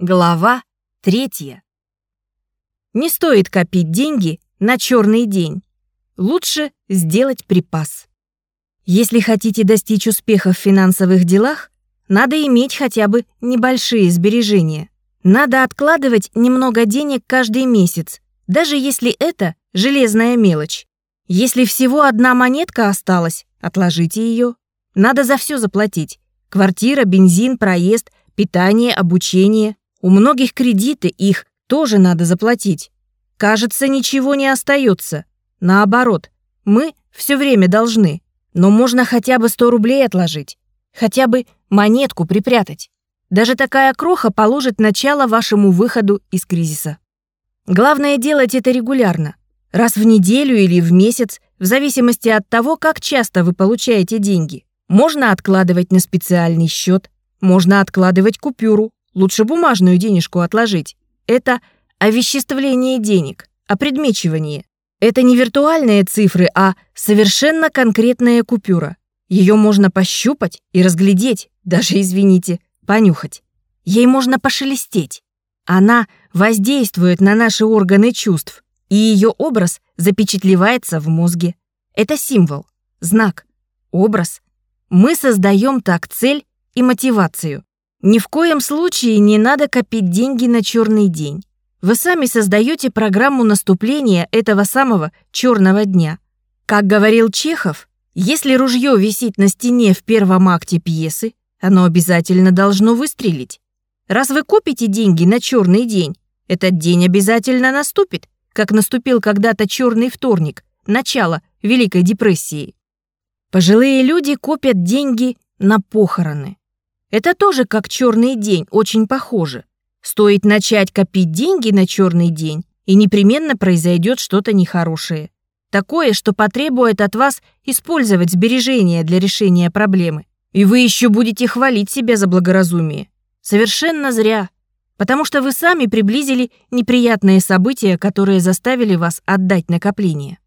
Глава третья. Не стоит копить деньги на черный день. Лучше сделать припас. Если хотите достичь успеха в финансовых делах, надо иметь хотя бы небольшие сбережения. Надо откладывать немного денег каждый месяц, даже если это железная мелочь. Если всего одна монетка осталась, отложите ее. Надо за все заплатить. Квартира, бензин, проезд, питание, обучение. У многих кредиты, их тоже надо заплатить. Кажется, ничего не остается. Наоборот, мы все время должны. Но можно хотя бы 100 рублей отложить. Хотя бы монетку припрятать. Даже такая кроха положит начало вашему выходу из кризиса. Главное делать это регулярно. Раз в неделю или в месяц, в зависимости от того, как часто вы получаете деньги. Можно откладывать на специальный счет, можно откладывать купюру, Лучше бумажную денежку отложить. Это овеществление денег, опредмечивание. Это не виртуальные цифры, а совершенно конкретная купюра. Ее можно пощупать и разглядеть, даже, извините, понюхать. Ей можно пошелестеть. Она воздействует на наши органы чувств, и ее образ запечатлевается в мозге. Это символ, знак, образ. Мы создаем так цель и мотивацию. Ни в коем случае не надо копить деньги на черный день. Вы сами создаете программу наступления этого самого черного дня. Как говорил Чехов, если ружье висит на стене в первом акте пьесы, оно обязательно должно выстрелить. Раз вы копите деньги на черный день, этот день обязательно наступит, как наступил когда-то черный вторник, начало Великой депрессии. Пожилые люди копят деньги на похороны. Это тоже как черный день, очень похоже. Стоит начать копить деньги на черный день, и непременно произойдет что-то нехорошее. Такое, что потребует от вас использовать сбережения для решения проблемы. И вы еще будете хвалить себя за благоразумие. Совершенно зря. Потому что вы сами приблизили неприятные события, которые заставили вас отдать накопление.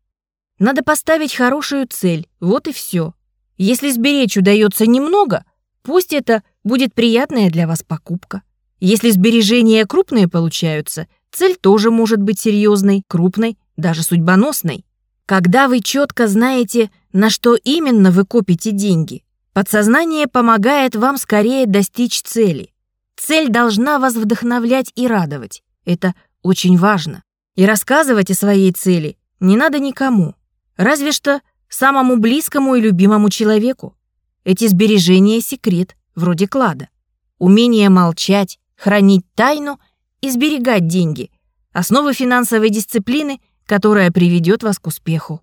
Надо поставить хорошую цель, вот и все. Если сберечь удается немного, пусть это будет приятная для вас покупка. Если сбережения крупные получаются, цель тоже может быть серьезной, крупной, даже судьбоносной. Когда вы четко знаете, на что именно вы копите деньги, подсознание помогает вам скорее достичь цели. Цель должна вас вдохновлять и радовать. Это очень важно. И рассказывать о своей цели не надо никому, разве что самому близкому и любимому человеку. Эти сбережения — секрет, вроде клада. Умение молчать, хранить тайну и сберегать деньги – основы финансовой дисциплины, которая приведет вас к успеху.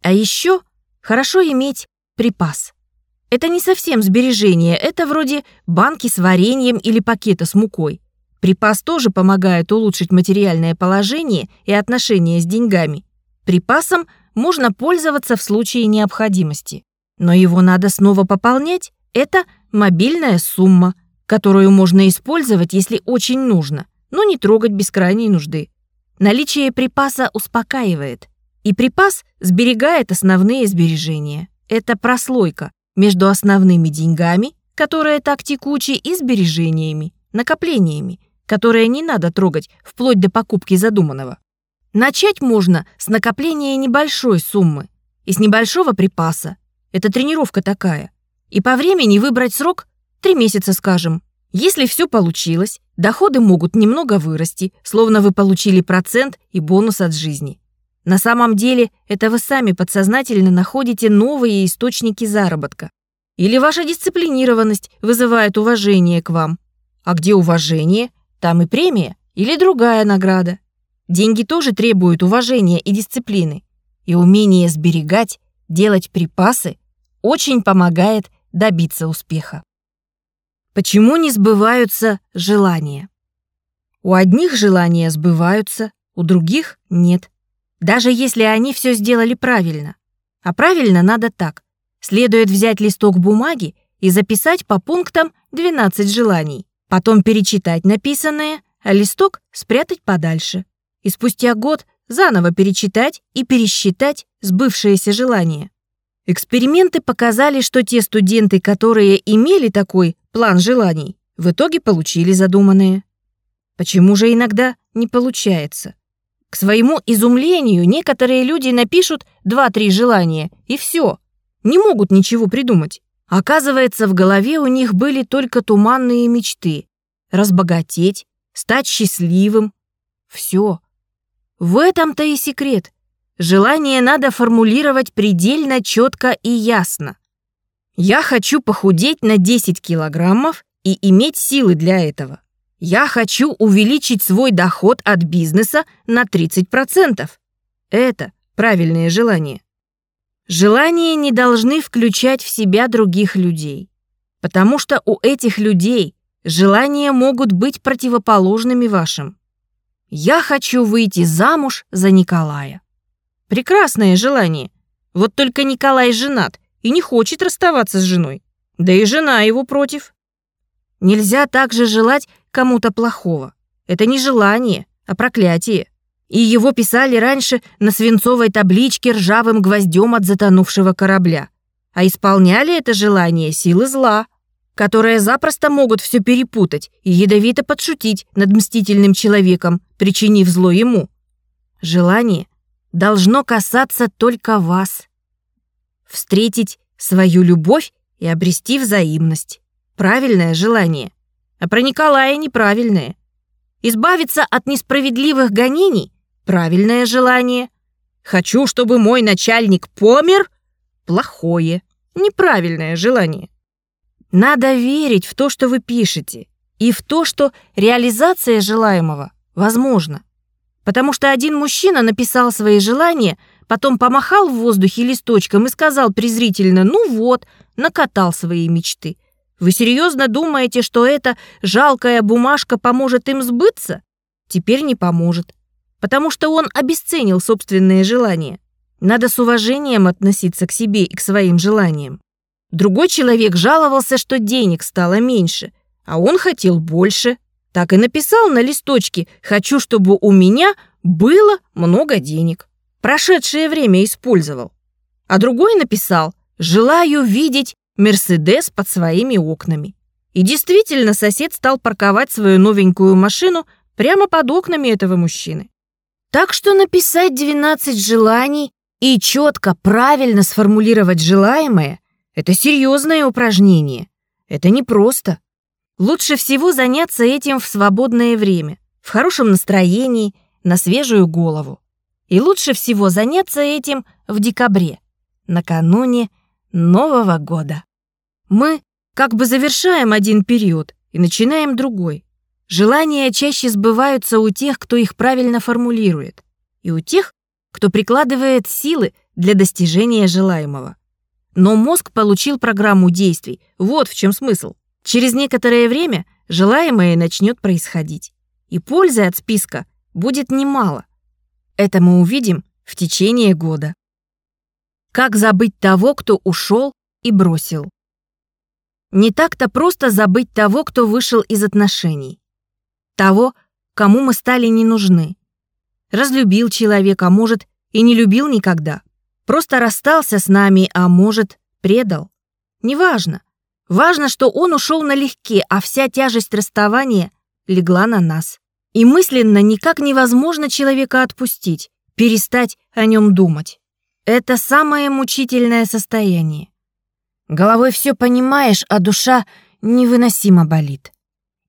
А еще хорошо иметь припас. Это не совсем сбережение, это вроде банки с вареньем или пакета с мукой. Припас тоже помогает улучшить материальное положение и отношения с деньгами. Припасом можно пользоваться в случае необходимости. Но его надо снова пополнять. Это мобильная сумма, которую можно использовать, если очень нужно, но не трогать без крайней нужды. Наличие припаса успокаивает, и припас сберегает основные сбережения. Это прослойка между основными деньгами, которые так текучи, и сбережениями, накоплениями, которые не надо трогать вплоть до покупки задуманного. Начать можно с накопления небольшой суммы и с небольшого припаса. Это тренировка такая. И по времени выбрать срок – три месяца, скажем. Если все получилось, доходы могут немного вырасти, словно вы получили процент и бонус от жизни. На самом деле, это вы сами подсознательно находите новые источники заработка. Или ваша дисциплинированность вызывает уважение к вам. А где уважение, там и премия или другая награда. Деньги тоже требуют уважения и дисциплины. И умение сберегать, делать припасы очень помогает добиться успеха. Почему не сбываются желания? У одних желания сбываются, у других нет. Даже если они все сделали правильно. А правильно надо так. Следует взять листок бумаги и записать по пунктам 12 желаний. Потом перечитать написанное, а листок спрятать подальше. И спустя год заново перечитать и пересчитать сбывшиеся желания. Эксперименты показали, что те студенты, которые имели такой план желаний, в итоге получили задуманное. Почему же иногда не получается? К своему изумлению некоторые люди напишут два-три желания, и все. Не могут ничего придумать. Оказывается, в голове у них были только туманные мечты. Разбогатеть, стать счастливым. Все. В этом-то и секрет. Желание надо формулировать предельно четко и ясно. Я хочу похудеть на 10 килограммов и иметь силы для этого. Я хочу увеличить свой доход от бизнеса на 30%. Это правильное желание. Желания не должны включать в себя других людей, потому что у этих людей желания могут быть противоположными вашим. Я хочу выйти замуж за Николая. Прекрасное желание. Вот только Николай женат и не хочет расставаться с женой. Да и жена его против. Нельзя также желать кому-то плохого. Это не желание, а проклятие. И его писали раньше на свинцовой табличке ржавым гвоздем от затонувшего корабля. А исполняли это желание силы зла, которые запросто могут все перепутать и ядовито подшутить над мстительным человеком, причинив зло ему. Желание должно касаться только вас. Встретить свою любовь и обрести взаимность. Правильное желание. А про Николая неправильное. Избавиться от несправедливых гонений – правильное желание. Хочу, чтобы мой начальник помер – плохое, неправильное желание. Надо верить в то, что вы пишете, и в то, что реализация желаемого возможна. Потому что один мужчина написал свои желания, потом помахал в воздухе листочком и сказал презрительно «ну вот», накатал свои мечты – вы серьезно думаете, что эта жалкая бумажка поможет им сбыться? Теперь не поможет, потому что он обесценил собственные желания. Надо с уважением относиться к себе и к своим желаниям. Другой человек жаловался, что денег стало меньше, а он хотел больше. Так и написал на листочке «Хочу, чтобы у меня было много денег». Прошедшее время использовал. А другой написал «Желаю видеть Мерседес под своими окнами. И действительно, сосед стал парковать свою новенькую машину прямо под окнами этого мужчины. Так что написать 12 желаний и четко, правильно сформулировать желаемое – это серьезное упражнение. Это непросто. Лучше всего заняться этим в свободное время, в хорошем настроении, на свежую голову. И лучше всего заняться этим в декабре, накануне Нового года. Мы как бы завершаем один период и начинаем другой. Желания чаще сбываются у тех, кто их правильно формулирует, и у тех, кто прикладывает силы для достижения желаемого. Но мозг получил программу действий. Вот в чем смысл. Через некоторое время желаемое начнет происходить. И пользы от списка будет немало. Это мы увидим в течение года. Как забыть того, кто ушел и бросил? Не так-то просто забыть того, кто вышел из отношений. Того, кому мы стали не нужны. Разлюбил человека, может, и не любил никогда. Просто расстался с нами, а может, предал. Неважно. Важно, что он ушел налегке, а вся тяжесть расставания легла на нас. И мысленно никак невозможно человека отпустить, перестать о нем думать. Это самое мучительное состояние. Головой все понимаешь, а душа невыносимо болит.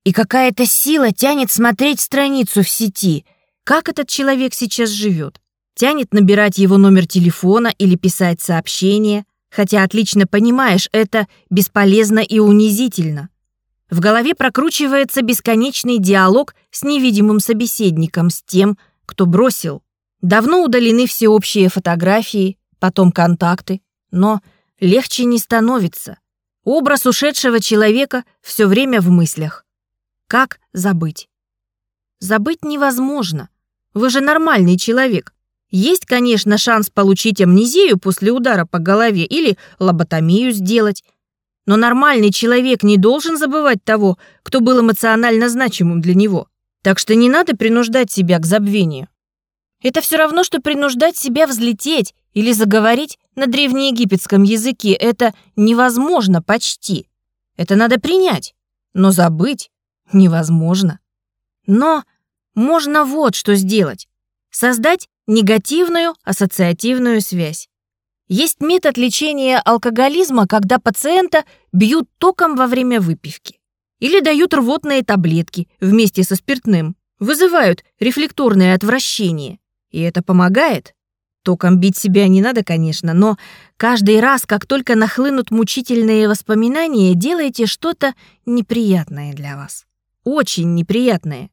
И какая-то сила тянет смотреть страницу в сети. Как этот человек сейчас живет? Тянет набирать его номер телефона или писать сообщение, хотя отлично понимаешь, это бесполезно и унизительно. В голове прокручивается бесконечный диалог с невидимым собеседником, с тем, кто бросил. Давно удалены всеобщие фотографии, потом контакты, но легче не становится. Образ ушедшего человека все время в мыслях. Как забыть? Забыть невозможно. Вы же нормальный человек. Есть, конечно, шанс получить амнезию после удара по голове или лоботомию сделать. Но нормальный человек не должен забывать того, кто был эмоционально значимым для него. Так что не надо принуждать себя к забвению. Это все равно, что принуждать себя взлететь или заговорить на древнеегипетском языке. Это невозможно почти. Это надо принять, но забыть невозможно. Но можно вот что сделать. Создать негативную ассоциативную связь. Есть метод лечения алкоголизма, когда пациента бьют током во время выпивки. Или дают рвотные таблетки вместе со спиртным. Вызывают рефлекторное отвращение. И это помогает. Током бить себя не надо, конечно, но каждый раз, как только нахлынут мучительные воспоминания, делайте что-то неприятное для вас. Очень неприятное.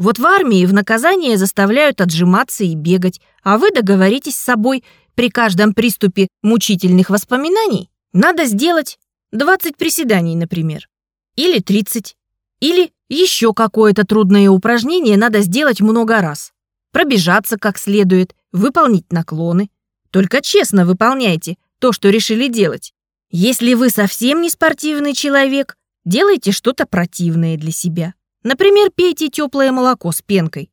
Вот в армии в наказание заставляют отжиматься и бегать, а вы договоритесь с собой, при каждом приступе мучительных воспоминаний надо сделать 20 приседаний, например. Или 30. Или еще какое-то трудное упражнение надо сделать много раз. Пробежаться как следует, выполнить наклоны. Только честно выполняйте то, что решили делать. Если вы совсем не спортивный человек, делайте что-то противное для себя. Например, пейте теплое молоко с пенкой.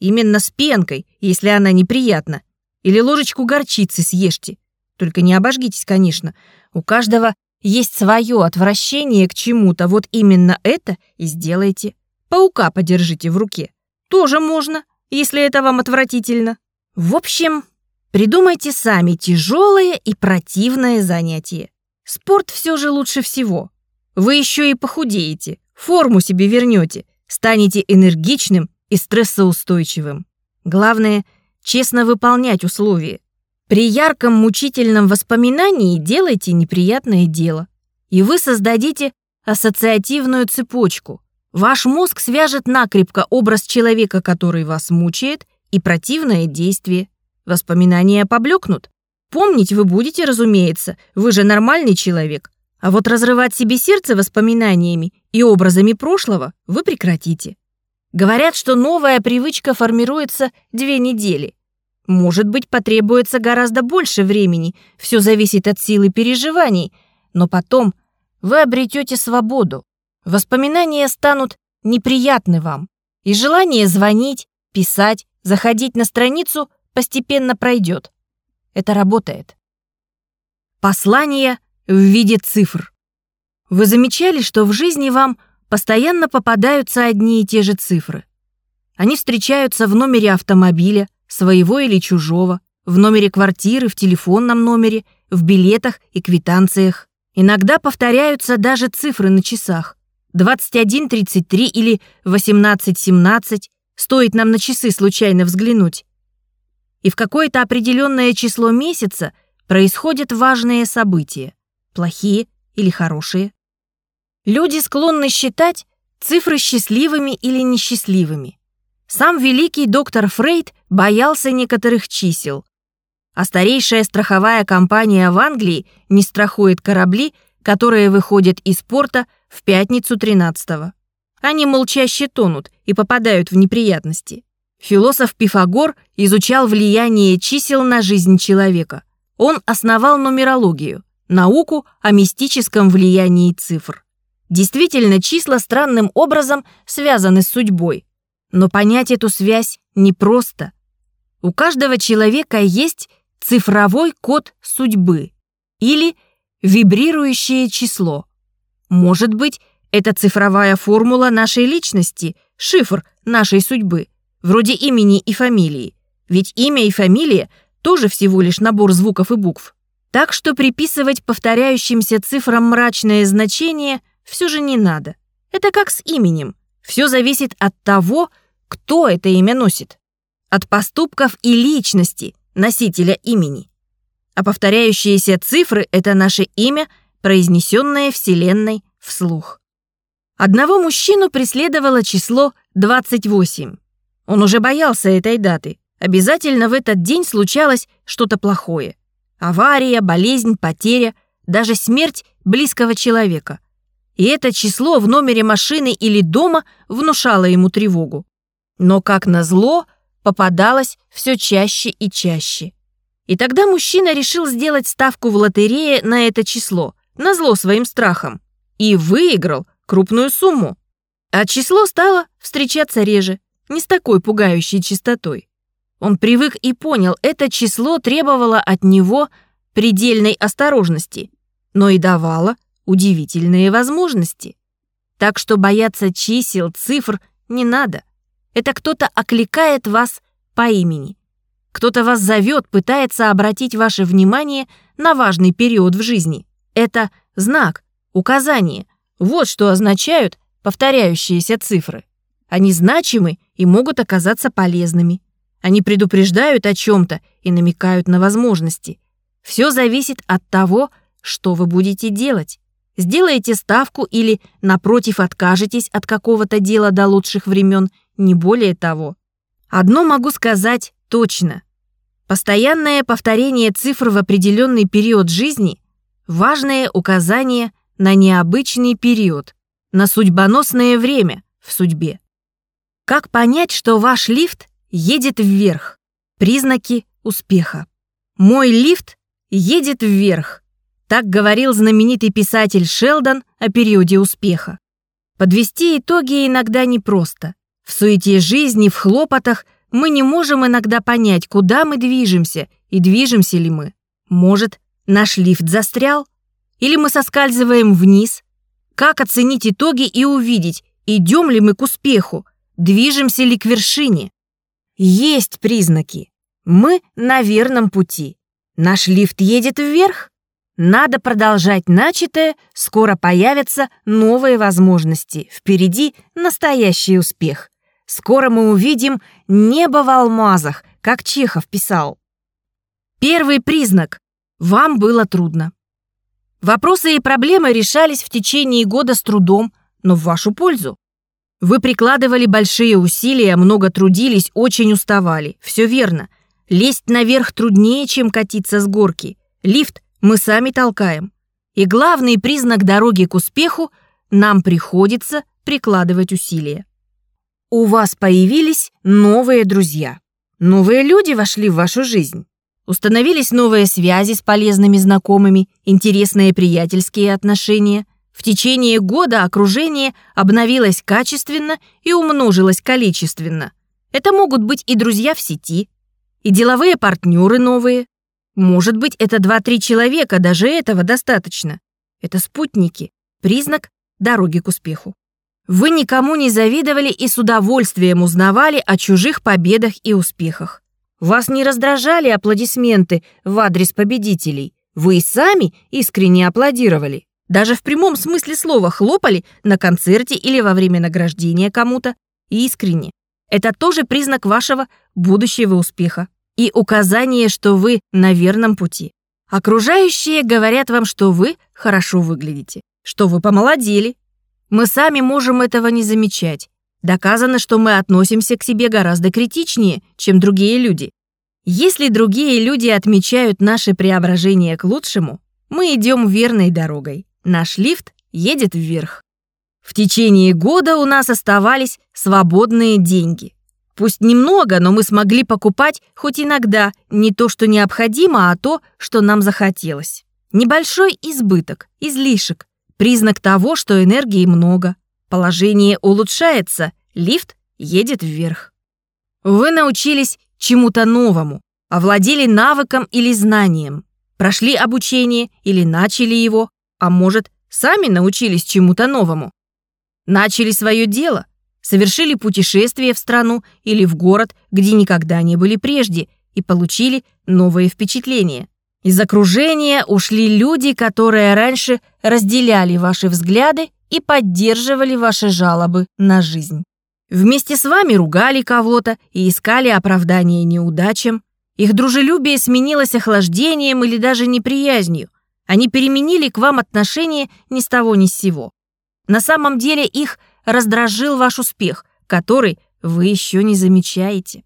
Именно с пенкой, если она неприятна. Или ложечку горчицы съешьте. Только не обожгитесь, конечно. У каждого есть свое отвращение к чему-то. Вот именно это и сделайте. Паука подержите в руке. Тоже можно, если это вам отвратительно. В общем, придумайте сами тяжелое и противное занятие. Спорт все же лучше всего. Вы еще и похудеете, форму себе вернете, станете энергичным и стрессоустойчивым. Главное — честно выполнять условия. При ярком мучительном воспоминании делайте неприятное дело, и вы создадите ассоциативную цепочку. Ваш мозг свяжет накрепко образ человека, который вас мучает, и противное действие. Воспоминания поблекнут. Помнить вы будете, разумеется, вы же нормальный человек, а вот разрывать себе сердце воспоминаниями и образами прошлого вы прекратите. Говорят, что новая привычка формируется две недели. Может быть, потребуется гораздо больше времени, все зависит от силы переживаний, но потом вы обретете свободу. Воспоминания станут неприятны вам, и желание звонить, писать, заходить на страницу постепенно пройдет. Это работает. Послание в виде цифр. Вы замечали, что в жизни вам постоянно попадаются одни и те же цифры? Они встречаются в номере автомобиля, своего или чужого, в номере квартиры, в телефонном номере, в билетах и квитанциях. Иногда повторяются даже цифры на часах. 21.33 или 18.17. Стоит нам на часы случайно взглянуть. И в какое-то определенное число месяца происходят важные события плохие или хорошие. Люди склонны считать цифры счастливыми или несчастливыми. Сам великий доктор Фрейд боялся некоторых чисел, а старейшая страховая компания в Англии не страхует корабли, которые выходят из порта в пятницу 13-го. Они молчаще тонут и попадают в неприятности. Философ Пифагор изучал влияние чисел на жизнь человека. Он основал нумерологию науку о мистическом влиянии цифр. Действительно, числа странным образом связаны с судьбой. Но понять эту связь непросто. У каждого человека есть цифровой код судьбы или вибрирующее число. Может быть, это цифровая формула нашей личности, шифр нашей судьбы, вроде имени и фамилии. Ведь имя и фамилия тоже всего лишь набор звуков и букв. Так что приписывать повторяющимся цифрам мрачное значение все же не надо. Это как с именем. Все зависит от того, кто это имя носит. От поступков и личности носителя имени. А повторяющиеся цифры — это наше имя, произнесенное Вселенной вслух. Одного мужчину преследовало число 28. Он уже боялся этой даты. Обязательно в этот день случалось что-то плохое. Авария, болезнь, потеря, даже смерть близкого человека. И это число в номере машины или дома внушало ему тревогу. Но, как назло, попадалось все чаще и чаще. И тогда мужчина решил сделать ставку в лотерее на это число, назло своим страхам, и выиграл крупную сумму. А число стало встречаться реже, не с такой пугающей частотой. Он привык и понял, это число требовало от него предельной осторожности, но и давало удивительные возможности. Так что бояться чисел, цифр не надо. Это кто-то окликает вас по имени. Кто-то вас зовет, пытается обратить ваше внимание на важный период в жизни. Это знак, указание. Вот что означают повторяющиеся цифры. Они значимы и могут оказаться полезными. Они предупреждают о чем-то и намекают на возможности. Все зависит от того, что вы будете делать. Сделаете ставку или, напротив, откажетесь от какого-то дела до лучших времен, не более того. Одно могу сказать точно. Постоянное повторение цифр в определенный период жизни – важное указание на необычный период, на судьбоносное время в судьбе. Как понять, что ваш лифт едет вверх? Признаки успеха. Мой лифт едет вверх. Так говорил знаменитый писатель Шелдон о периоде успеха. Подвести итоги иногда непросто. В суете жизни, в хлопотах мы не можем иногда понять, куда мы движемся и движемся ли мы. Может, наш лифт застрял? Или мы соскальзываем вниз? Как оценить итоги и увидеть, идем ли мы к успеху, движемся ли к вершине? Есть признаки. Мы на верном пути. Наш лифт едет вверх. Надо продолжать начатое, скоро появятся новые возможности. Впереди настоящий успех. Скоро мы увидим небо в алмазах, как Чехов писал. Первый признак. Вам было трудно. Вопросы и проблемы решались в течение года с трудом, но в вашу пользу. Вы прикладывали большие усилия, много трудились, очень уставали. Все верно. Лезть наверх труднее, чем катиться с горки. Лифт мы сами толкаем. И главный признак дороги к успеху – нам приходится прикладывать усилия. У вас появились новые друзья. Новые люди вошли в вашу жизнь. Установились новые связи с полезными знакомыми, интересные приятельские отношения. В течение года окружение обновилось качественно и умножилось количественно. Это могут быть и друзья в сети, и деловые партнеры новые, может быть, это два-три человека, даже этого достаточно. Это спутники, признак дороги к успеху. Вы никому не завидовали и с удовольствием узнавали о чужих победах и успехах. Вас не раздражали аплодисменты в адрес победителей. Вы и сами искренне аплодировали. Даже в прямом смысле слова хлопали на концерте или во время награждения кому-то. Искренне. Это тоже признак вашего будущего успеха и указание, что вы на верном пути. Окружающие говорят вам, что вы хорошо выглядите, что вы помолодели. Мы сами можем этого не замечать. Доказано, что мы относимся к себе гораздо критичнее, чем другие люди. Если другие люди отмечают наше преображение к лучшему, мы идем верной дорогой. Наш лифт едет вверх. В течение года у нас оставались свободные деньги. Пусть немного, но мы смогли покупать хоть иногда не то, что необходимо, а то, что нам захотелось. Небольшой избыток, излишек, признак того, что энергии много. Положение улучшается, лифт едет вверх. Вы научились чему-то новому, овладели навыком или знанием, прошли обучение или начали его, а может, сами научились чему-то новому. Начали свое дело – совершили путешествие в страну или в город, где никогда не были прежде, и получили новые впечатления. Из окружения ушли люди, которые раньше разделяли ваши взгляды и поддерживали ваши жалобы на жизнь. Вместе с вами ругали кого-то и искали оправдания неудачам. Их дружелюбие сменилось охлаждением или даже неприязнью. Они переменили к вам отношение ни с того ни с сего. На самом деле их раздражил ваш успех, который вы еще не замечаете.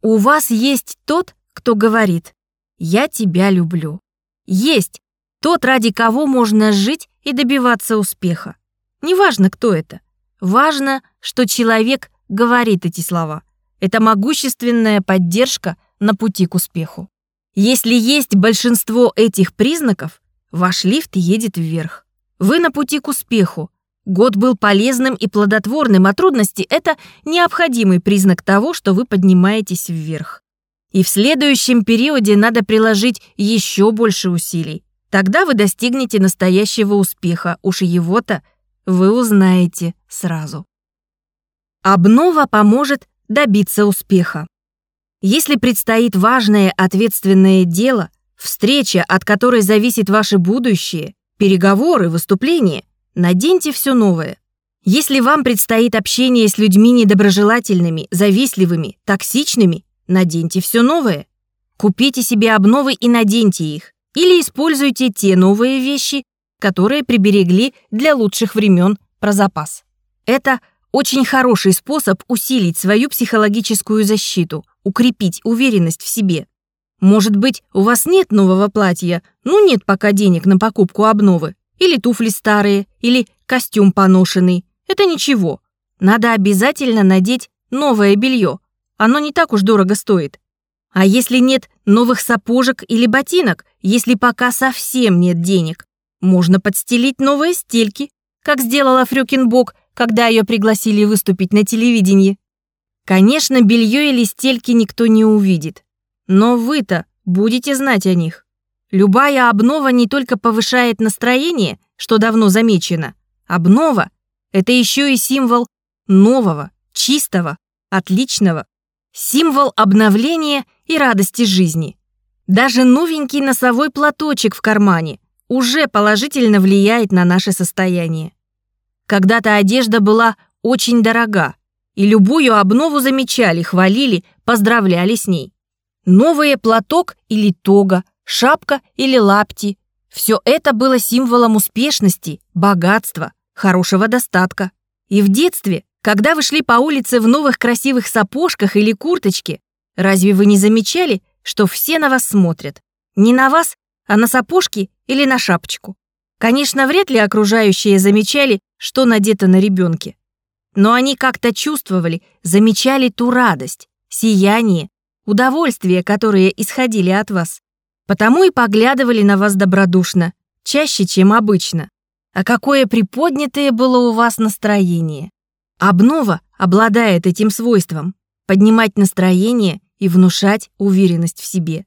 У вас есть тот, кто говорит «Я тебя люблю». Есть тот, ради кого можно жить и добиваться успеха. Неважно, кто это. Важно, что человек говорит эти слова. Это могущественная поддержка на пути к успеху. Если есть большинство этих признаков, ваш лифт едет вверх. Вы на пути к успеху, Год был полезным и плодотворным, а трудности — это необходимый признак того, что вы поднимаетесь вверх. И в следующем периоде надо приложить еще больше усилий. Тогда вы достигнете настоящего успеха, уж его-то вы узнаете сразу. Обнова поможет добиться успеха. Если предстоит важное ответственное дело, встреча, от которой зависит ваше будущее, переговоры, выступления, наденьте все новое. Если вам предстоит общение с людьми недоброжелательными, завистливыми, токсичными, наденьте все новое. Купите себе обновы и наденьте их. Или используйте те новые вещи, которые приберегли для лучших времен про запас. Это очень хороший способ усилить свою психологическую защиту, укрепить уверенность в себе. Может быть, у вас нет нового платья, ну нет пока денег на покупку обновы, или туфли старые, или костюм поношенный. Это ничего. Надо обязательно надеть новое белье. Оно не так уж дорого стоит. А если нет новых сапожек или ботинок, если пока совсем нет денег, можно подстелить новые стельки, как сделала Фрюкинбок, когда ее пригласили выступить на телевидении. Конечно, белье или стельки никто не увидит. Но вы-то будете знать о них. Любая обнова не только повышает настроение, что давно замечено. Обнова — это еще и символ нового, чистого, отличного. Символ обновления и радости жизни. Даже новенький носовой платочек в кармане уже положительно влияет на наше состояние. Когда-то одежда была очень дорога, и любую обнову замечали, хвалили, поздравляли с ней. Новый платок или тога, шапка или лапти – все это было символом успешности, богатства, хорошего достатка. И в детстве, когда вы шли по улице в новых красивых сапожках или курточке, разве вы не замечали, что все на вас смотрят. Не на вас, а на сапожки или на шапочку. Конечно, вряд ли окружающие замечали, что надето на ребенке. Но они как-то чувствовали, замечали ту радость, сияние, удовольствие, которые исходили от вас. Потому и поглядывали на вас добродушно, чаще, чем обычно. А какое приподнятое было у вас настроение. Обнова обладает этим свойством – поднимать настроение и внушать уверенность в себе.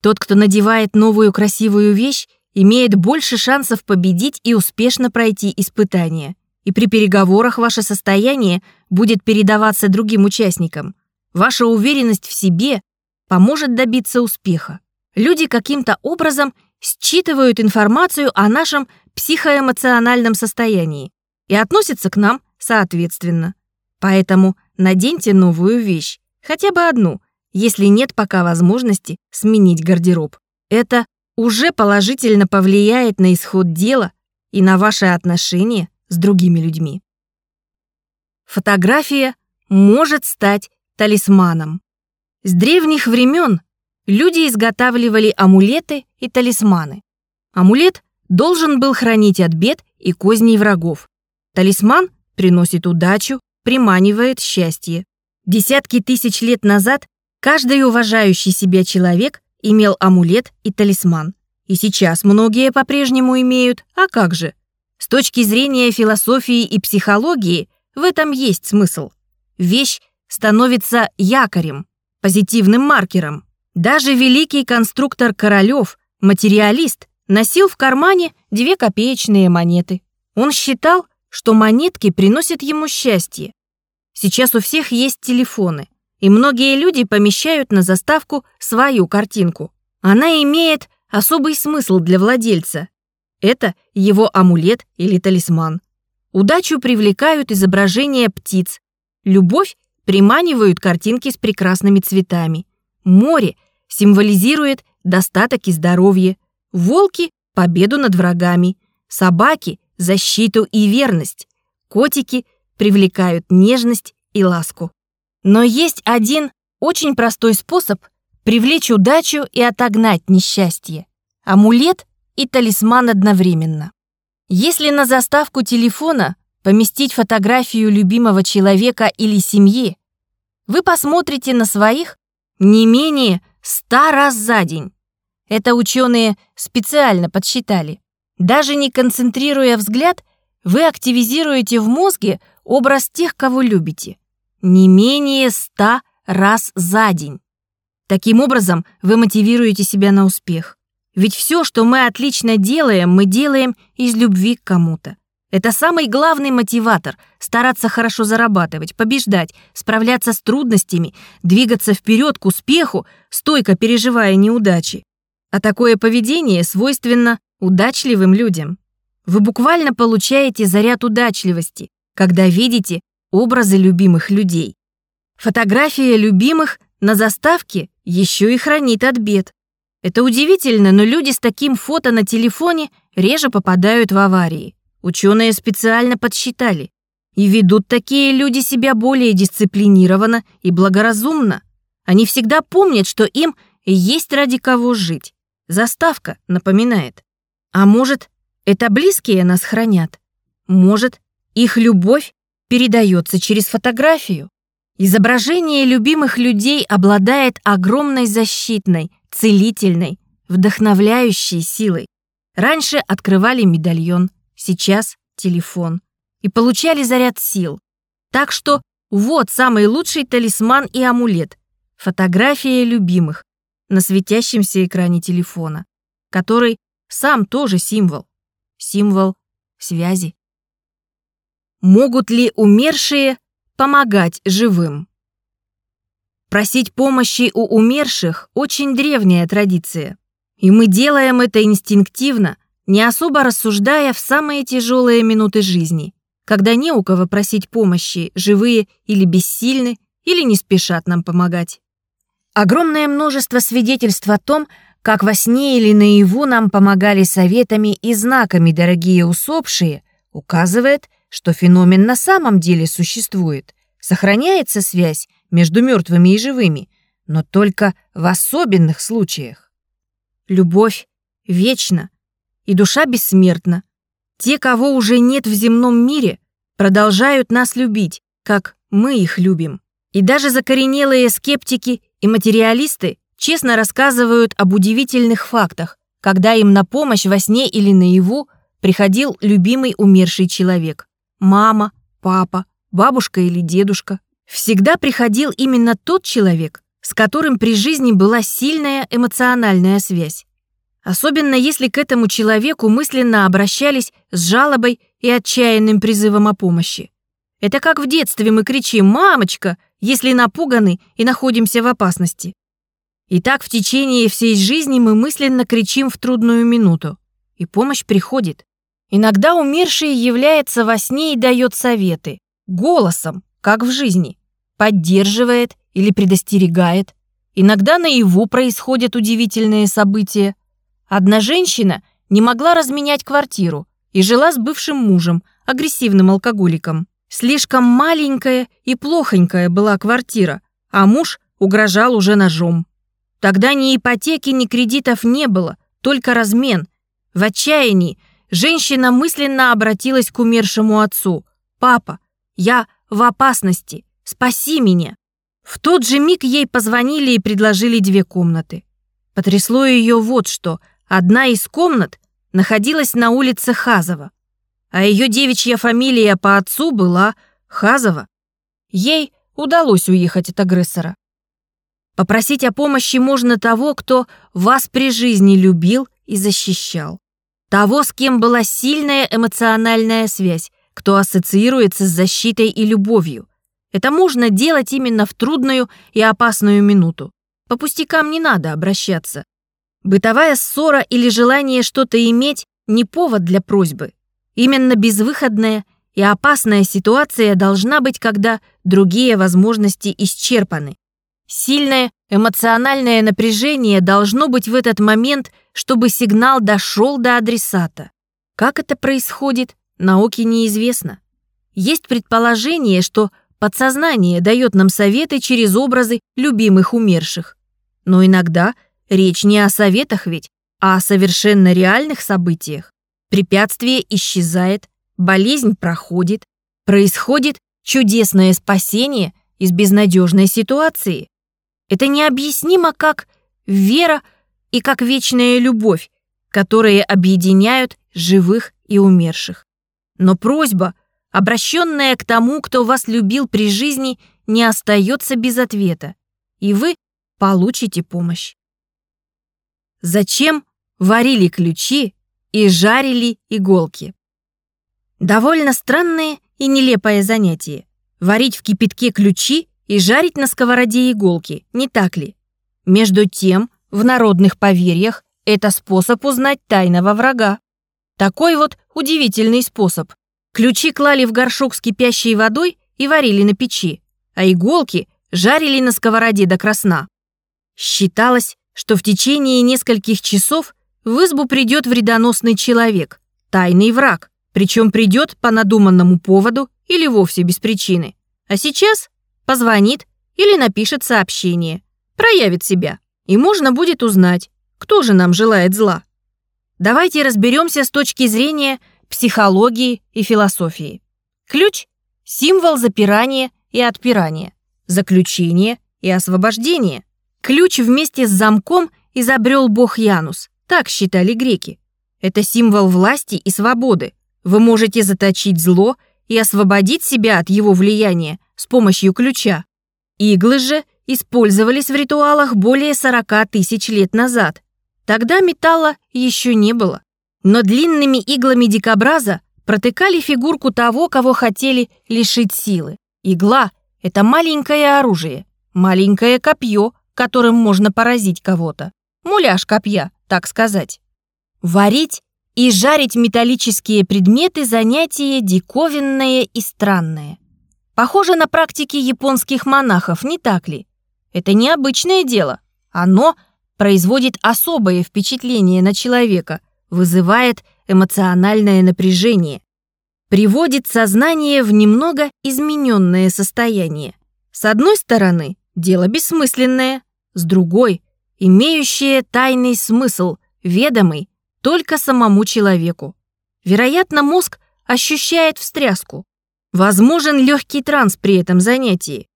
Тот, кто надевает новую красивую вещь, имеет больше шансов победить и успешно пройти испытания. И при переговорах ваше состояние будет передаваться другим участникам. Ваша уверенность в себе поможет добиться успеха. Люди каким-то образом считывают информацию о нашем психоэмоциональном состоянии и относятся к нам соответственно. Поэтому наденьте новую вещь, хотя бы одну, если нет пока возможности сменить гардероб. Это уже положительно повлияет на исход дела и на ваши отношения с другими людьми. Фотография может стать талисманом. С древних времен люди изготавливали амулеты и талисманы. Амулет должен был хранить от бед и козней врагов. Талисман приносит удачу, приманивает счастье. Десятки тысяч лет назад Каждый уважающий себя человек имел амулет и талисман. И сейчас многие по-прежнему имеют, а как же? С точки зрения философии и психологии в этом есть смысл. Вещь становится якорем, позитивным маркером. Даже великий конструктор Королёв, материалист, носил в кармане две копеечные монеты. Он считал, что монетки приносят ему счастье. Сейчас у всех есть телефоны и многие люди помещают на заставку свою картинку. Она имеет особый смысл для владельца. Это его амулет или талисман. Удачу привлекают изображения птиц. Любовь приманивают картинки с прекрасными цветами. Море символизирует достаток и здоровье. Волки – победу над врагами. Собаки – защиту и верность. Котики привлекают нежность и ласку. Но есть один очень простой способ привлечь удачу и отогнать несчастье. Амулет и талисман одновременно. Если на заставку телефона поместить фотографию любимого человека или семьи, вы посмотрите на своих не менее ста раз за день. Это ученые специально подсчитали. Даже не концентрируя взгляд, вы активизируете в мозге образ тех, кого любите не менее ста раз за день. Таким образом, вы мотивируете себя на успех. Ведь все, что мы отлично делаем, мы делаем из любви к кому-то. Это самый главный мотиватор – стараться хорошо зарабатывать, побеждать, справляться с трудностями, двигаться вперед к успеху, стойко переживая неудачи. А такое поведение свойственно удачливым людям. Вы буквально получаете заряд удачливости, когда видите образы любимых людей. Фотография любимых на заставке еще и хранит от бед. Это удивительно, но люди с таким фото на телефоне реже попадают в аварии. Ученые специально подсчитали. И ведут такие люди себя более дисциплинированно и благоразумно. Они всегда помнят, что им есть ради кого жить. Заставка напоминает. А может, это близкие нас хранят? Может, их любовь передается через фотографию? Изображение любимых людей обладает огромной защитной, целительной, вдохновляющей силой. Раньше открывали медальон, сейчас телефон. И получали заряд сил. Так что вот самый лучший талисман и амулет. Фотография любимых на светящемся экране телефона, который сам тоже символ. Символ связи. Могут ли умершие помогать живым? Просить помощи у умерших – очень древняя традиция. И мы делаем это инстинктивно, не особо рассуждая в самые тяжелые минуты жизни, когда не у кого просить помощи, живые или бессильны, или не спешат нам помогать. Огромное множество свидетельств о том, как во сне или наяву нам помогали советами и знаками дорогие усопшие, указывает, что феномен на самом деле существует. Сохраняется связь между мертвыми и живыми, но только в особенных случаях. Любовь вечна, и душа бессмертна. Те, кого уже нет в земном мире, продолжают нас любить, как мы их любим. И даже закоренелые скептики и материалисты честно рассказывают об удивительных фактах, когда им на помощь во сне или наяву приходил любимый умерший человек. Мама, папа, бабушка или дедушка. Всегда приходил именно тот человек, с которым при жизни была сильная эмоциональная связь. Особенно если к этому человеку мысленно обращались с жалобой и отчаянным призывом о помощи. Это как в детстве мы кричим «мамочка», если напуганы и находимся в опасности. И так в течение всей жизни мы мысленно кричим в трудную минуту. И помощь приходит. Иногда умерший является во сне и дает советы. Голосом, как в жизни. Поддерживает или предостерегает. Иногда наяву происходят удивительные события. Одна женщина не могла разменять квартиру и жила с бывшим мужем, агрессивным алкоголиком. Слишком маленькая и плохонькая была квартира, а муж угрожал уже ножом. Тогда ни ипотеки, ни кредитов не было, только размен. В отчаянии женщина мысленно обратилась к умершему отцу. «Папа, я в опасности, спаси меня!» В тот же миг ей позвонили и предложили две комнаты. Потрясло ее вот что – Одна из комнат находилась на улице Хазова, а ее девичья фамилия по отцу была Хазова. Ей удалось уехать от агрессора. Попросить о помощи можно того, кто вас при жизни любил и защищал. Того, с кем была сильная эмоциональная связь, кто ассоциируется с защитой и любовью. Это можно делать именно в трудную и опасную минуту. По пустякам не надо обращаться. Бытовая ссора или желание что-то иметь не повод для просьбы. Именно безвыходная и опасная ситуация должна быть, когда другие возможности исчерпаны. Сильное эмоциональное напряжение должно быть в этот момент, чтобы сигнал дошел до адресата. Как это происходит, науке неизвестно. Есть предположение, что подсознание дает нам советы через образы любимых умерших. Но иногда Речь не о советах ведь, а о совершенно реальных событиях. Препятствие исчезает, болезнь проходит, происходит чудесное спасение из безнадежной ситуации. Это необъяснимо как вера и как вечная любовь, которые объединяют живых и умерших. Но просьба, обращенная к тому, кто вас любил при жизни, не остается без ответа, и вы получите помощь. Зачем варили ключи и жарили иголки? Довольно странное и нелепое занятие. Варить в кипятке ключи и жарить на сковороде иголки, не так ли? Между тем, в народных поверьях это способ узнать тайного врага. Такой вот удивительный способ. Ключи клали в горшок с кипящей водой и варили на печи, а иголки жарили на сковороде до красна. Считалось, что в течение нескольких часов в избу придет вредоносный человек, тайный враг, причем придет по надуманному поводу или вовсе без причины. А сейчас позвонит или напишет сообщение, проявит себя, и можно будет узнать, кто же нам желает зла. Давайте разберемся с точки зрения психологии и философии. Ключ – символ запирания и отпирания, заключения и освобождения. Ключ вместе с замком изобрел бог Янус, так считали греки. Это символ власти и свободы. Вы можете заточить зло и освободить себя от его влияния с помощью ключа. Иглы же использовались в ритуалах более 40 тысяч лет назад. Тогда металла еще не было. Но длинными иглами дикобраза протыкали фигурку того, кого хотели лишить силы. Игла — это маленькое оружие, маленькое копье, которым можно поразить кого-то. Муляж копья, так сказать. Варить и жарить металлические предметы – занятие диковинное и странное. Похоже на практики японских монахов, не так ли? Это необычное дело. Оно производит особое впечатление на человека, вызывает эмоциональное напряжение, приводит сознание в немного измененное состояние. С одной стороны, дело бессмысленное, с другой – имеющее тайный смысл, ведомый только самому человеку. Вероятно, мозг ощущает встряску. Возможен легкий транс при этом занятии.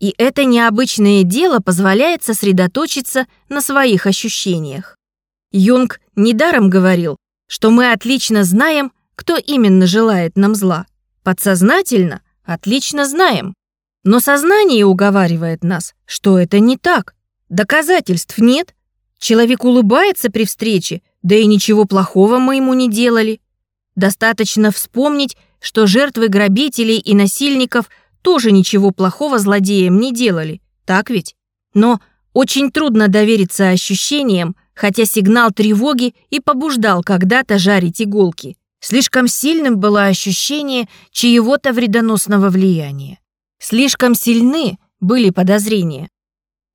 И это необычное дело позволяет сосредоточиться на своих ощущениях. Юнг недаром говорил, что мы отлично знаем, кто именно желает нам зла. Подсознательно отлично знаем. Но сознание уговаривает нас, что это не так. Доказательств нет. Человек улыбается при встрече, да и ничего плохого мы ему не делали. Достаточно вспомнить, что жертвы грабителей и насильников тоже ничего плохого злодеям не делали, так ведь? Но очень трудно довериться ощущениям, хотя сигнал тревоги и побуждал когда-то жарить иголки. Слишком сильным было ощущение чьего-то вредоносного влияния. Слишком сильны были подозрения.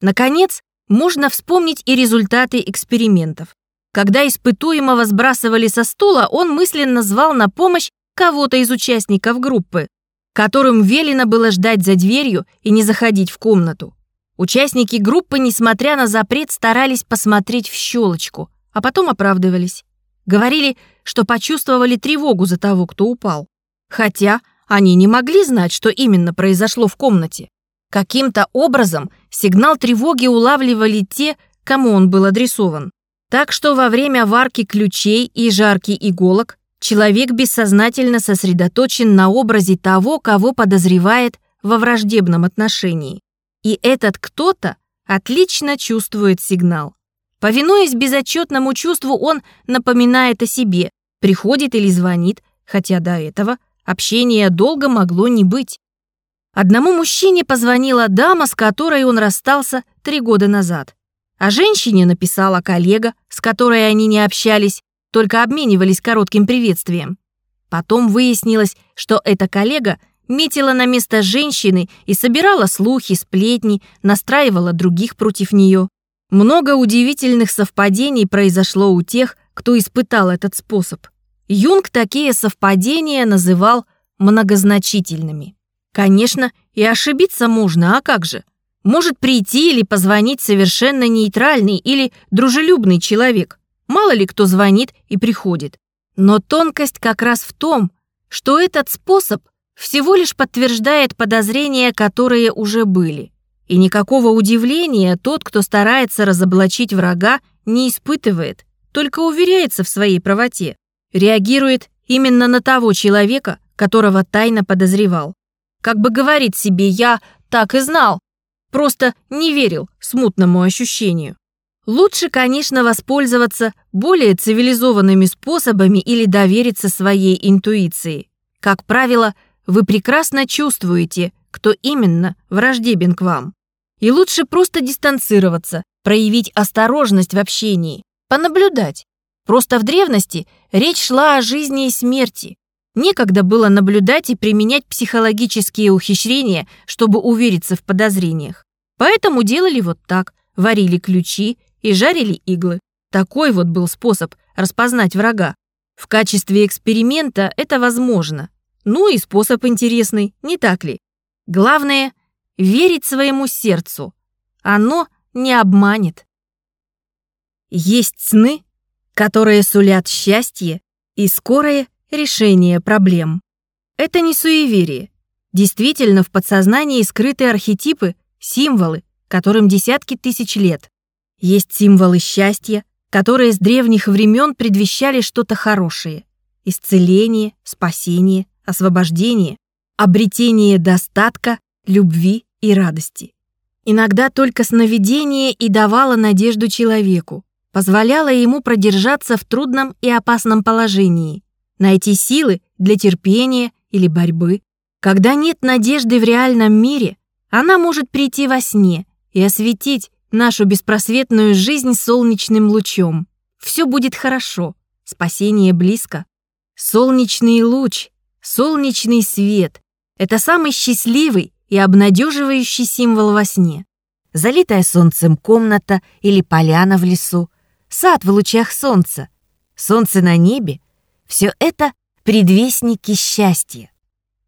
Наконец, можно вспомнить и результаты экспериментов. Когда испытуемого сбрасывали со стула, он мысленно звал на помощь кого-то из участников группы, которым велено было ждать за дверью и не заходить в комнату. Участники группы, несмотря на запрет, старались посмотреть в щелочку, а потом оправдывались. Говорили, что почувствовали тревогу за того, кто упал. Хотя они не могли знать, что именно произошло в комнате. Каким-то образом сигнал тревоги улавливали те, кому он был адресован. Так что во время варки ключей и жарки иголок человек бессознательно сосредоточен на образе того, кого подозревает во враждебном отношении. И этот кто-то отлично чувствует сигнал. Повинуясь безотчетному чувству, он напоминает о себе, приходит или звонит, хотя до этого общения долго могло не быть. Одному мужчине позвонила дама, с которой он расстался три года назад. А женщине написала коллега, с которой они не общались, только обменивались коротким приветствием. Потом выяснилось, что эта коллега метила на место женщины и собирала слухи, сплетни, настраивала других против нее. Много удивительных совпадений произошло у тех, кто испытал этот способ. Юнг такие совпадения называл многозначительными. Конечно, и ошибиться можно, а как же? Может прийти или позвонить совершенно нейтральный или дружелюбный человек. Мало ли кто звонит и приходит. Но тонкость как раз в том, что этот способ всего лишь подтверждает подозрения, которые уже были. И никакого удивления тот, кто старается разоблачить врага, не испытывает, только уверяется в своей правоте, реагирует именно на того человека, которого тайно подозревал. Как бы говорит себе «я так и знал», Просто не верил смутному ощущению. Лучше, конечно, воспользоваться более цивилизованными способами или довериться своей интуиции. Как правило, вы прекрасно чувствуете, кто именно враждебен к вам. И лучше просто дистанцироваться, проявить осторожность в общении, понаблюдать. Просто в древности речь шла о жизни и смерти. Некогда было наблюдать и применять психологические ухищрения, чтобы увериться в подозрениях. Поэтому делали вот так, варили ключи и жарили иглы. Такой вот был способ распознать врага. В качестве эксперимента это возможно. Ну и способ интересный, не так ли? Главное — верить своему сердцу. Оно не обманет. Есть сны, которые сулят счастье и скорое решение проблем. Это не суеверие. Действительно, в подсознании скрыты архетипы, символы, которым десятки тысяч лет. Есть символы счастья, которые с древних времен предвещали что-то хорошее. Исцеление, спасение, освобождение, обретение достатка, любви и радости. Иногда только сновидение и давало надежду человеку, позволяло ему продержаться в трудном и опасном положении, найти силы для терпения или борьбы. Когда нет надежды в реальном мире, она может прийти во сне и осветить нашу беспросветную жизнь солнечным лучом. Все будет хорошо, спасение близко. Солнечный луч, солнечный свет — это самый счастливый и обнадеживающий символ во сне. Залитая солнцем комната или поляна в лесу, сад в лучах солнца, солнце на небе — все это предвестники счастья.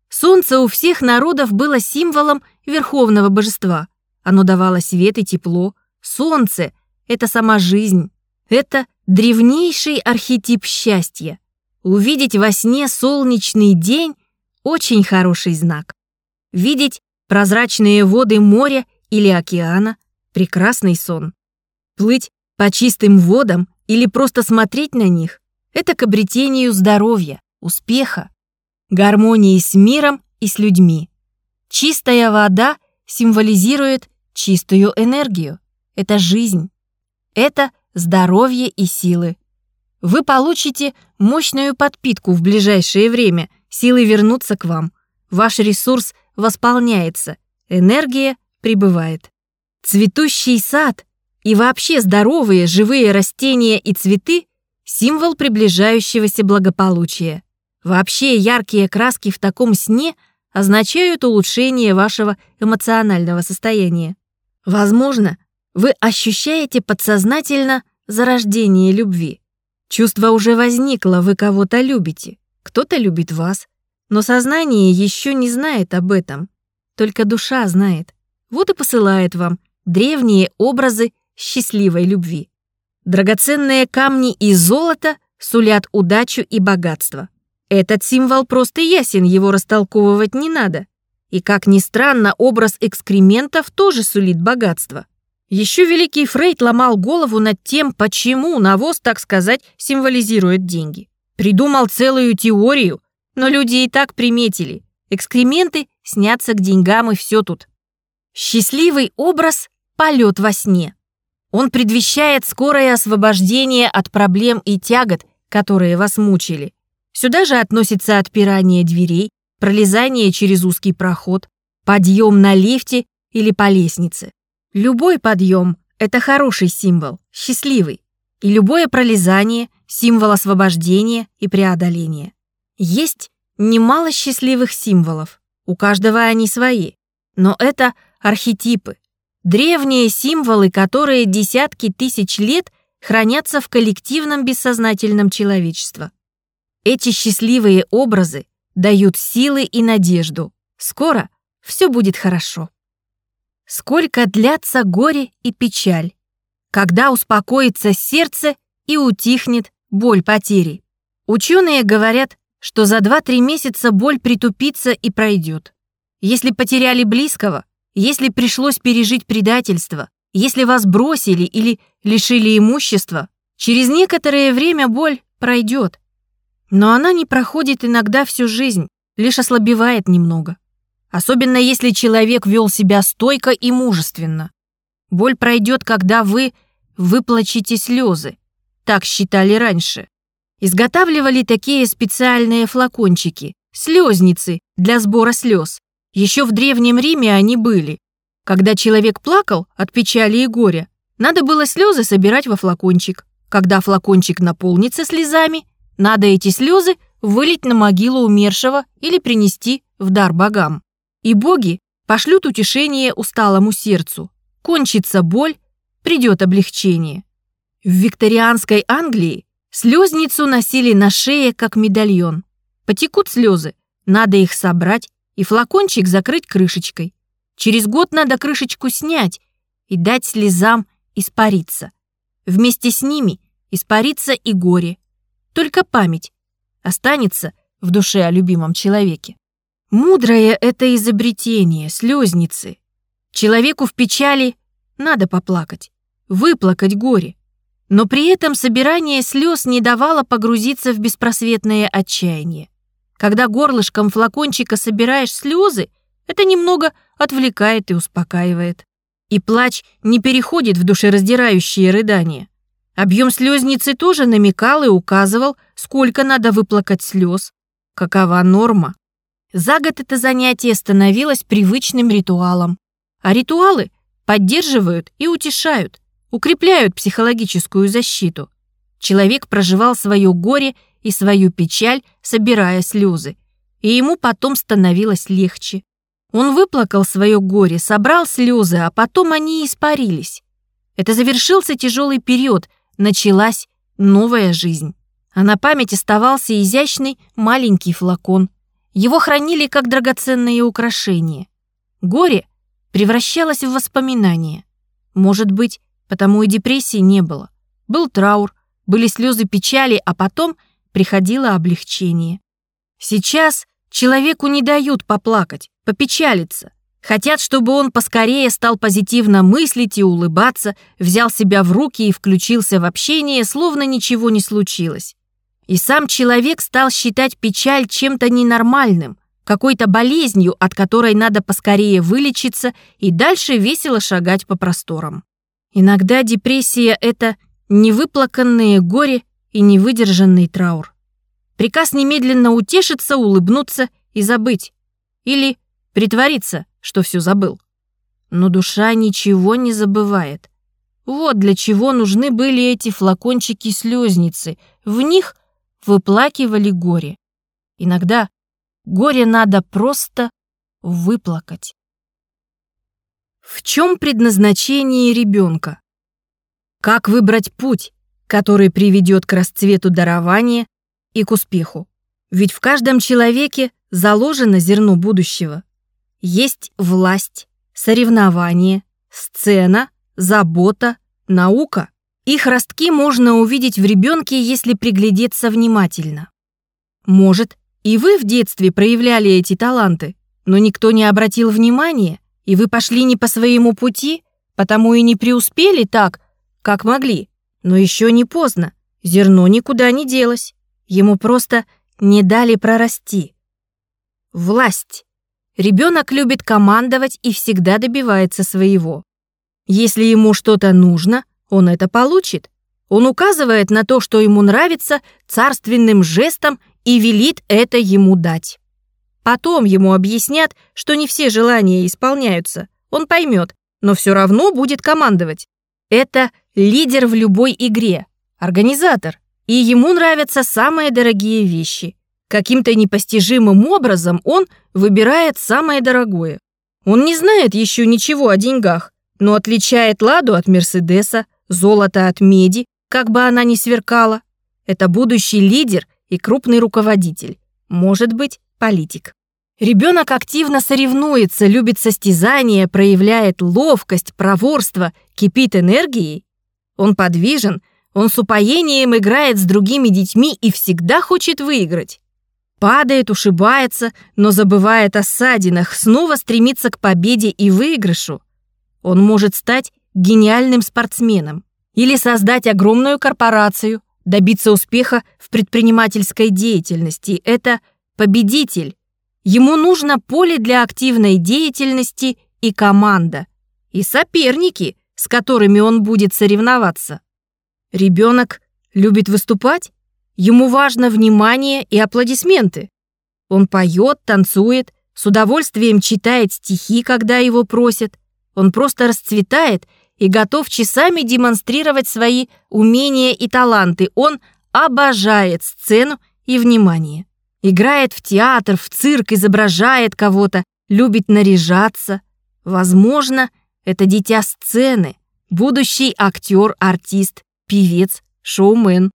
Солнце у всех народов было символом верховного божества. Оно давало свет и тепло. Солнце — это сама жизнь. Это древнейший архетип счастья. Увидеть во сне солнечный день — очень хороший знак. Видеть прозрачные воды моря или океана — прекрасный сон. Плыть по чистым водам или просто смотреть на них — это к обретению здоровья, успеха, гармонии с миром и с людьми. Чистая вода символизирует чистую энергию. Это жизнь. Это здоровье и силы. Вы получите мощную подпитку в ближайшее время, силы вернутся к вам. Ваш ресурс восполняется, энергия прибывает. Цветущий сад и вообще здоровые живые растения и цветы – символ приближающегося благополучия. Вообще яркие краски в таком сне означают улучшение вашего эмоционального состояния. Возможно, вы ощущаете подсознательно зарождение любви. Чувство уже возникло, вы кого-то любите, кто-то любит вас, но сознание еще не знает об этом. Только душа знает. Вот и посылает вам древние образы счастливой любви. Драгоценные камни и золото сулят удачу и богатство. Этот символ просто ясен, его растолковывать не надо. И, как ни странно, образ экскрементов тоже сулит богатство. Еще великий Фрейд ломал голову над тем, почему навоз, так сказать, символизирует деньги. Придумал целую теорию, но люди и так приметили. Экскременты снятся к деньгам и все тут. Счастливый образ – полет во сне. Он предвещает скорое освобождение от проблем и тягот, которые вас мучили. Сюда же относится отпирание дверей, пролезание через узкий проход, подъем на лифте или по лестнице. Любой подъем – это хороший символ, счастливый. И любое пролезание – символ освобождения и преодоления. Есть немало счастливых символов, у каждого они свои. Но это архетипы, Древние символы, которые десятки тысяч лет хранятся в коллективном бессознательном человечестве. Эти счастливые образы дают силы и надежду. Скоро все будет хорошо. Сколько длятся горе и печаль? Когда успокоится сердце и утихнет боль потери? Ученые говорят, что за 2-3 месяца боль притупится и пройдет. Если потеряли близкого, если пришлось пережить предательство, если вас бросили или лишили имущества, через некоторое время боль пройдет. Но она не проходит иногда всю жизнь, лишь ослабевает немного. Особенно если человек вел себя стойко и мужественно. Боль пройдет, когда вы выплачете слезы. Так считали раньше. Изготавливали такие специальные флакончики слезницы для сбора слез. Еще в Древнем Риме они были. Когда человек плакал от печали и горя, надо было слезы собирать во флакончик. Когда флакончик наполнится слезами, надо эти слезы вылить на могилу умершего или принести в дар богам. И боги пошлют утешение усталому сердцу. Кончится боль, придет облегчение. В викторианской Англии слезницу носили на шее, как медальон. Потекут слезы, надо их собрать и флакончик закрыть крышечкой. Через год надо крышечку снять и дать слезам испариться. Вместе с ними испарится и горе. Только память останется в душе о любимом человеке. Мудрое это изобретение, слезницы. Человеку в печали надо поплакать, выплакать горе. Но при этом собирание слез не давало погрузиться в беспросветное отчаяние. Когда горлышком флакончика собираешь слезы, это немного отвлекает и успокаивает. И плач не переходит в душераздирающие рыдания. Объем слезницы тоже намекал и указывал, сколько надо выплакать слез. Какова норма? За год это занятие становилось привычным ритуалом. А ритуалы поддерживают и утешают, укрепляют психологическую защиту. Человек проживал свое горе и свою печаль, собирая слезы, и ему потом становилось легче. Он выплакал свое горе, собрал слезы, а потом они испарились. Это завершился тяжелый период, началась новая жизнь. А на память оставался изящный маленький флакон. Его хранили как драгоценное украшение. Горе превращалось в воспоминание. Может быть, потому и депрессии не было. Был траур, были слезы печали, а потом приходило облегчение. Сейчас человеку не дают поплакать, попечалиться. Хотят, чтобы он поскорее стал позитивно мыслить и улыбаться, взял себя в руки и включился в общение, словно ничего не случилось. И сам человек стал считать печаль чем-то ненормальным, какой-то болезнью, от которой надо поскорее вылечиться и дальше весело шагать по просторам. Иногда депрессия — это невыплаканное горе и невыдержанный траур. Приказ немедленно утешиться, улыбнуться и забыть. Или притвориться, что все забыл. Но душа ничего не забывает. Вот для чего нужны были эти флакончики-слезницы. В них выплакивали горе. Иногда горе надо просто выплакать. В чем предназначение ребенка? Как выбрать путь, который приведет к расцвету дарования и к успеху? Ведь в каждом человеке заложено зерно будущего. Есть власть, соревнование, сцена, забота, наука. Их ростки можно увидеть в ребенке, если приглядеться внимательно. Может, и вы в детстве проявляли эти таланты, но никто не обратил внимания, и вы пошли не по своему пути, потому и не преуспели так, как могли. Но еще не поздно, зерно никуда не делось. Ему просто не дали прорасти. Власть. Ребенок любит командовать и всегда добивается своего. Если ему что-то нужно, он это получит. Он указывает на то, что ему нравится, царственным жестом и велит это ему дать. Потом ему объяснят, что не все желания исполняются. Он поймет, но все равно будет командовать. Это лидер в любой игре, организатор, и ему нравятся самые дорогие вещи. Каким-то непостижимым образом он выбирает самое дорогое. Он не знает еще ничего о деньгах, но отличает ладу от Мерседеса, золото от меди, как бы она ни сверкала. Это будущий лидер и крупный руководитель, может быть, политик. Ребенок активно соревнуется, любит состязания, проявляет ловкость, проворство, кипит энергией. Он подвижен, он с упоением играет с другими детьми и всегда хочет выиграть. Падает, ушибается, но забывает о ссадинах, снова стремится к победе и выигрышу. Он может стать гениальным спортсменом или создать огромную корпорацию, добиться успеха в предпринимательской деятельности. Это победитель. Ему нужно поле для активной деятельности и команда, и соперники, с которыми он будет соревноваться. Ребенок любит выступать? Ему важно внимание и аплодисменты. Он поет, танцует, с удовольствием читает стихи, когда его просят. Он просто расцветает и готов часами демонстрировать свои умения и таланты. Он обожает сцену и внимание. Играет в театр, в цирк, изображает кого-то, любит наряжаться. Возможно, это дитя сцены, будущий актер, артист, певец, шоумен.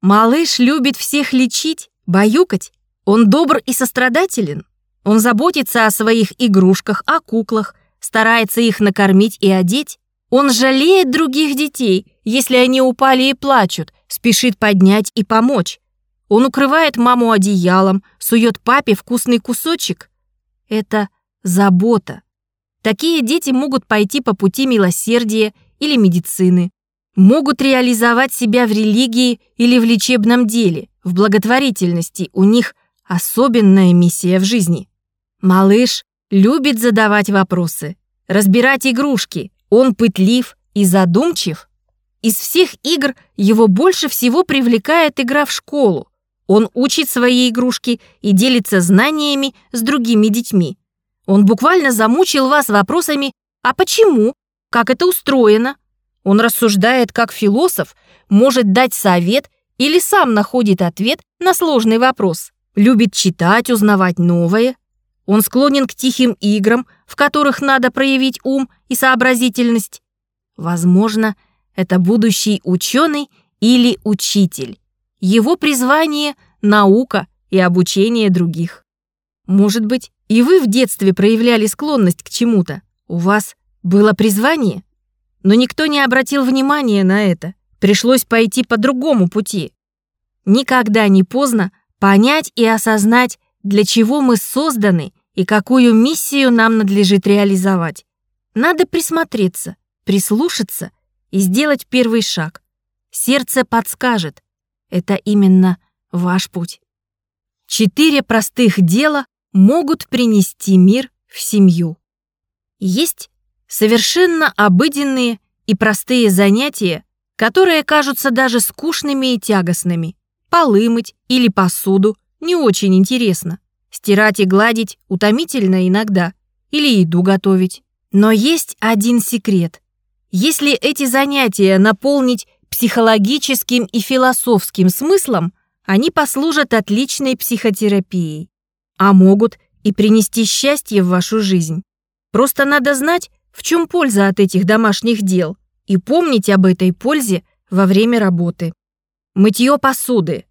Малыш любит всех лечить, баюкать. Он добр и сострадателен. Он заботится о своих игрушках, о куклах, старается их накормить и одеть. Он жалеет других детей, если они упали и плачут, спешит поднять и помочь. Он укрывает маму одеялом, сует папе вкусный кусочек. Это забота. Такие дети могут пойти по пути милосердия или медицины. Могут реализовать себя в религии или в лечебном деле, в благотворительности. У них особенная миссия в жизни. Малыш любит задавать вопросы, разбирать игрушки. Он пытлив и задумчив. Из всех игр его больше всего привлекает игра в школу. Он учит свои игрушки и делится знаниями с другими детьми. Он буквально замучил вас вопросами «А почему?», «Как это устроено?». Он рассуждает как философ, может дать совет или сам находит ответ на сложный вопрос. Любит читать, узнавать новое. Он склонен к тихим играм, в которых надо проявить ум и сообразительность. Возможно, это будущий ученый или учитель. Его призвание — наука и обучение других. Может быть, и вы в детстве проявляли склонность к чему-то. У вас было призвание? Но никто не обратил внимания на это. Пришлось пойти по другому пути. Никогда не поздно понять и осознать, для чего мы созданы и какую миссию нам надлежит реализовать. Надо присмотреться, прислушаться и сделать первый шаг. Сердце подскажет. Это именно ваш путь. Четыре простых дела могут принести мир в семью. Есть совершенно обыденные и простые занятия, которые кажутся даже скучными и тягостными. Полы мыть или посуду не очень интересно. Стирать и гладить утомительно иногда. Или еду готовить. Но есть один секрет. Если эти занятия наполнить психологическим и философским смыслом, они послужат отличной психотерапией. А могут и принести счастье в вашу жизнь. Просто надо знать, в чем польза от этих домашних дел, и помнить об этой пользе во время работы. Мытье посуды.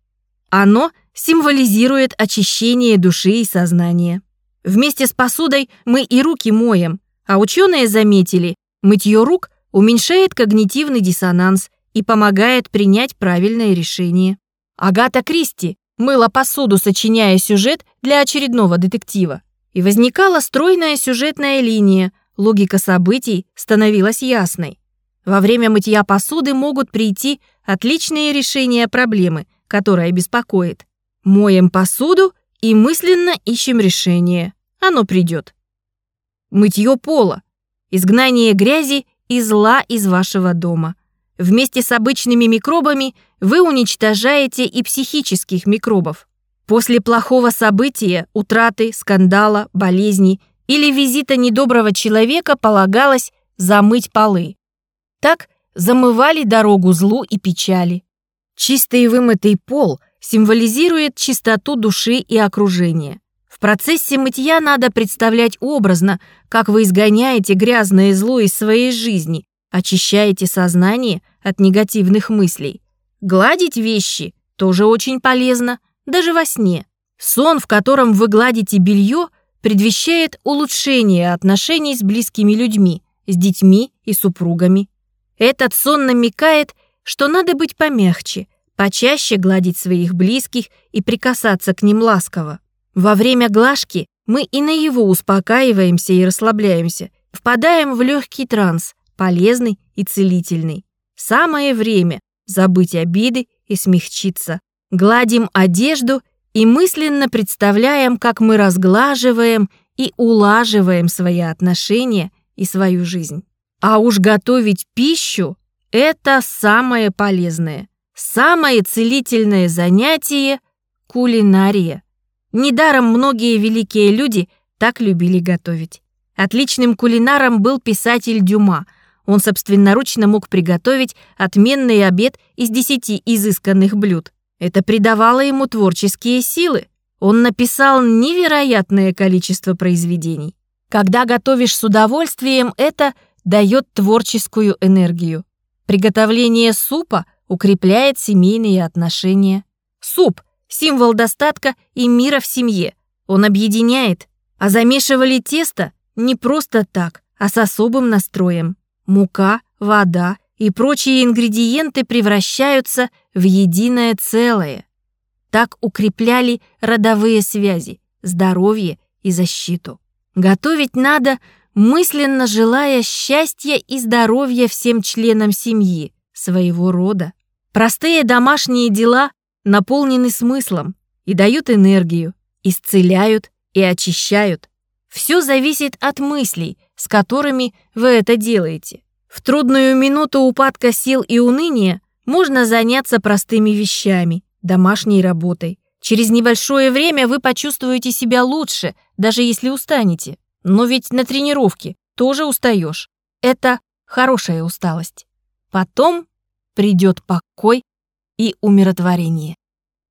Оно символизирует очищение души и сознания. Вместе с посудой мы и руки моем, а ученые заметили, мытье рук уменьшает когнитивный диссонанс и помогает принять правильное решение. Агата Кристи мыла посуду, сочиняя сюжет для очередного детектива. И возникала стройная сюжетная линия, логика событий становилась ясной. Во время мытья посуды могут прийти отличные решения проблемы, которая беспокоит. Моем посуду и мысленно ищем решение. Оно придет. Мытье пола. Изгнание грязи и зла из вашего дома. Вместе с обычными микробами вы уничтожаете и психических микробов. После плохого события, утраты, скандала, болезни или визита недоброго человека полагалось замыть полы. Так замывали дорогу злу и печали. Чистый и вымытый пол символизирует чистоту души и окружения. В процессе мытья надо представлять образно, как вы изгоняете грязное зло из своей жизни, очищаете сознание от негативных мыслей. Гладить вещи тоже очень полезно, даже во сне. Сон, в котором вы гладите белье, предвещает улучшение отношений с близкими людьми, с детьми и супругами. Этот сон намекает, что надо быть помягче, почаще гладить своих близких и прикасаться к ним ласково. Во время глажки мы и на его успокаиваемся и расслабляемся, впадаем в легкий транс, полезный и целительный. Самое время забыть обиды и смягчиться. Гладим одежду и мысленно представляем, как мы разглаживаем и улаживаем свои отношения и свою жизнь. А уж готовить пищу – это самое полезное, самое целительное занятие – кулинария. Недаром многие великие люди так любили готовить. Отличным кулинаром был писатель Дюма. Он собственноручно мог приготовить отменный обед из десяти изысканных блюд. Это придавало ему творческие силы. Он написал невероятное количество произведений. Когда готовишь с удовольствием, это дает творческую энергию. Приготовление супа укрепляет семейные отношения. Суп – символ достатка и мира в семье. Он объединяет. А замешивали тесто не просто так, а с особым настроем. Мука, вода и прочие ингредиенты превращаются в единое целое. Так укрепляли родовые связи, здоровье и защиту. Готовить надо, мысленно желая счастья и здоровья всем членам семьи, своего рода. Простые домашние дела наполнены смыслом и дают энергию, исцеляют и очищают. Все зависит от мыслей, с которыми вы это делаете. В трудную минуту упадка сил и уныния можно заняться простыми вещами, домашней работой. Через небольшое время вы почувствуете себя лучше, даже если устанете. Но ведь на тренировке тоже устаешь. Это хорошая усталость. Потом придет покой и умиротворение.